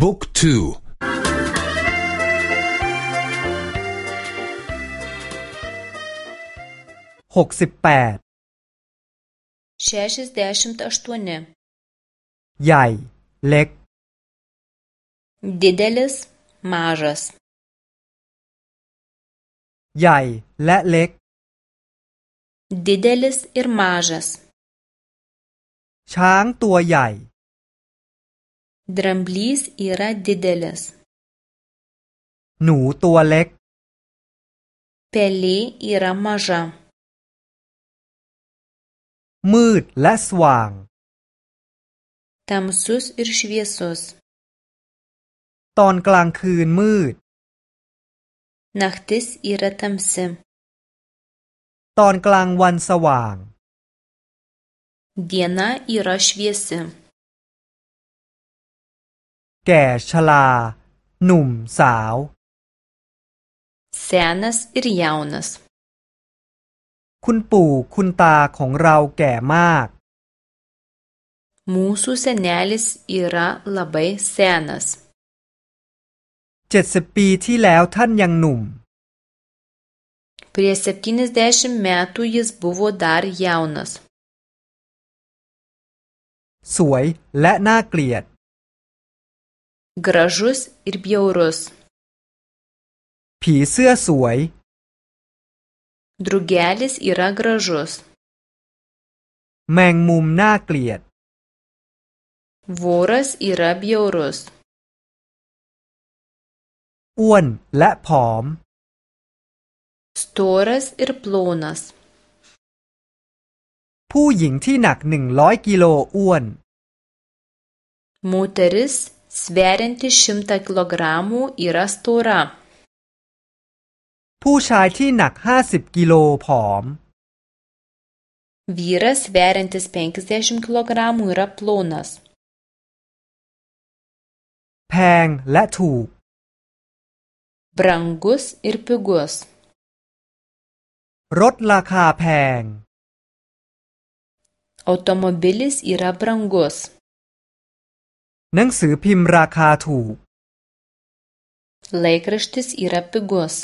บุ๊กทูหกสิบแปดเชชิสเดชิมตัชตัวเนใหญ่เล็กดิเดลิสมารัสใหญ่และเล็ก didelis ir mažas ช้างตัวใหญ่ Dramblys yra didelis. H นู ตัวเล็ก Pelė yra maža. มืดและสว่าง Tamsus ir šviesus. ตอนกลางคืนมืด Naktis yra tamsi. ตอนกลางวันสว่าง Diena yra šviesi. แก่ชราหนุ่มสาวเซนัสอิริยาวนัสคุณปู่คุณตาของเราแก่มากมูสุเซเนลิสอิระลาเบเซนัสเจ็ดสิบปีที่แล้วท่านยังหนุ่มเปรียสิบกินิสเดชมเมตุยสบูโวดาร์ยาวนัสสวยและน่าเกลียด gražus ir bjaurus ผีเสื้อสวย drugelis yra gražus แมงมุมน่าเกลียด voras yra bjaurus อ้วนและผอม storas ir plonas ผู้หญิงที่หนักหนึ่งร้อยกิโลอ้วน moteris sverianti šimtą kilogramų yra stora. ผู้ชายที่หนักห้าสิบกิโลผอม Vyras sveriantis 50 kg yra plonas. แพงและถูก Brangus ir pigus. รถราคาแพง Automobilis yra brangus. หนังสือพิมพ์ราคาถูก Laikraštis yra pigus